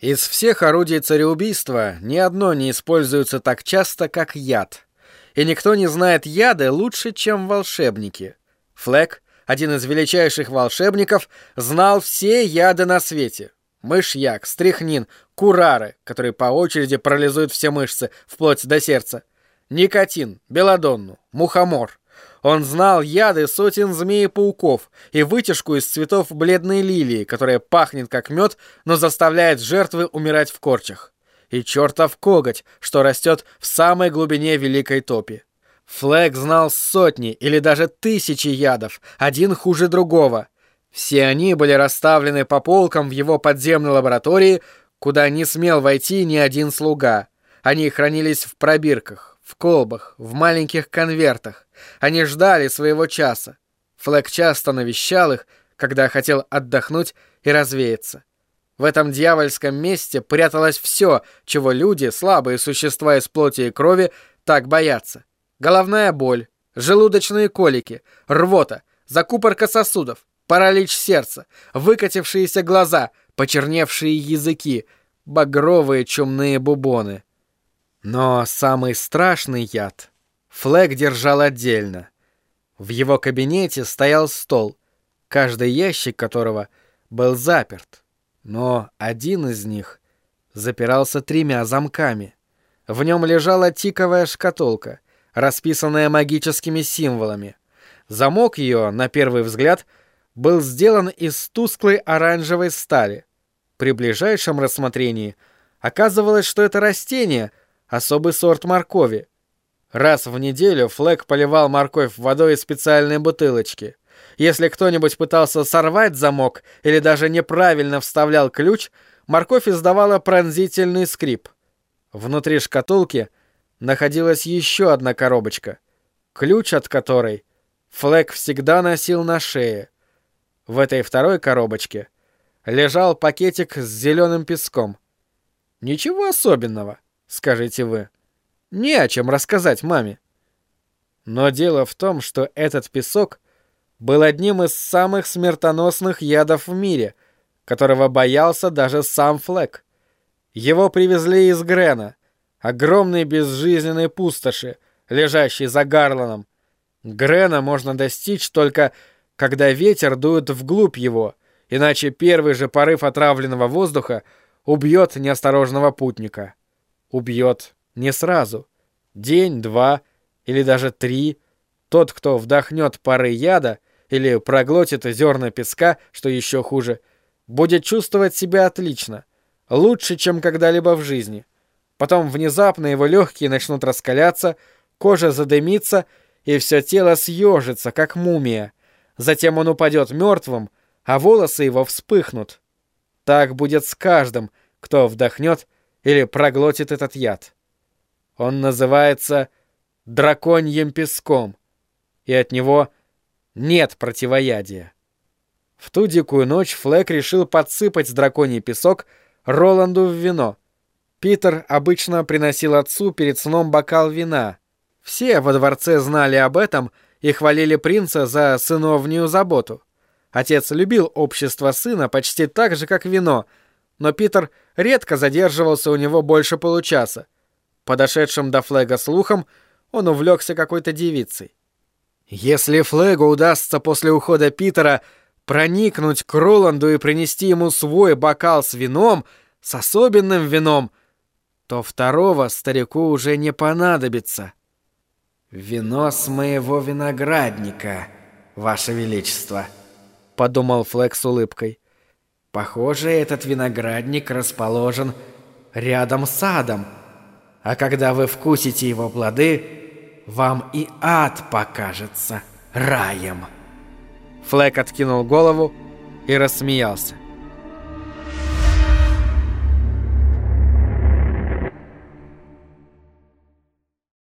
Из всех орудий цареубийства ни одно не используется так часто, как яд. И никто не знает яды лучше, чем волшебники. Флэк, один из величайших волшебников, знал все яды на свете. Мышьяк, стрихнин, курары, которые по очереди парализуют все мышцы, вплоть до сердца. Никотин, белодонну, мухомор. Он знал яды сотен змей-пауков и вытяжку из цветов бледной лилии, которая пахнет как мед, но заставляет жертвы умирать в корчах. И чертов коготь, что растет в самой глубине Великой Топи. Флэг знал сотни или даже тысячи ядов, один хуже другого. Все они были расставлены по полкам в его подземной лаборатории, куда не смел войти ни один слуга. Они хранились в пробирках, в колбах, в маленьких конвертах. Они ждали своего часа. Флэк часто навещал их, когда хотел отдохнуть и развеяться. В этом дьявольском месте пряталось все, чего люди, слабые существа из плоти и крови, так боятся. Головная боль, желудочные колики, рвота, закупорка сосудов, паралич сердца, выкатившиеся глаза, почерневшие языки, багровые чумные бубоны. Но самый страшный яд Флэг держал отдельно. В его кабинете стоял стол, каждый ящик которого был заперт, но один из них запирался тремя замками. В нем лежала тиковая шкатулка, расписанная магическими символами. Замок ее, на первый взгляд, был сделан из тусклой оранжевой стали. При ближайшем рассмотрении оказывалось, что это растение — особый сорт моркови. Раз в неделю Флэк поливал морковь водой из специальной бутылочки. Если кто-нибудь пытался сорвать замок или даже неправильно вставлял ключ, морковь издавала пронзительный скрип. Внутри шкатулки находилась еще одна коробочка, ключ от которой Флэк всегда носил на шее. В этой второй коробочке лежал пакетик с зеленым песком. Ничего особенного скажете вы. Не о чем рассказать маме. Но дело в том, что этот песок был одним из самых смертоносных ядов в мире, которого боялся даже сам Флэк. Его привезли из Грена, огромной безжизненной пустоши, лежащей за Гарланом. Грена можно достичь только когда ветер дует вглубь его, иначе первый же порыв отравленного воздуха убьет неосторожного путника убьет не сразу. День, два или даже три. Тот, кто вдохнет пары яда или проглотит зерна песка, что еще хуже, будет чувствовать себя отлично, лучше, чем когда-либо в жизни. Потом внезапно его легкие начнут раскаляться, кожа задымится, и все тело съежится, как мумия. Затем он упадет мертвым, а волосы его вспыхнут. Так будет с каждым, кто вдохнет или проглотит этот яд. Он называется драконьим песком, и от него нет противоядия. В ту дикую ночь Флэк решил подсыпать драконий песок Роланду в вино. Питер обычно приносил отцу перед сном бокал вина. Все во дворце знали об этом и хвалили принца за сыновнюю заботу. Отец любил общество сына почти так же, как вино — но Питер редко задерживался у него больше получаса. Подошедшим до Флега слухом, он увлекся какой-то девицей. Если Флегу удастся после ухода Питера проникнуть к Роланду и принести ему свой бокал с вином, с особенным вином, то второго старику уже не понадобится. «Вино с моего виноградника, Ваше Величество», — подумал Флэг с улыбкой. Похоже, этот виноградник расположен рядом с садом. А когда вы вкусите его плоды, вам и ад покажется раем. Флэк откинул голову и рассмеялся.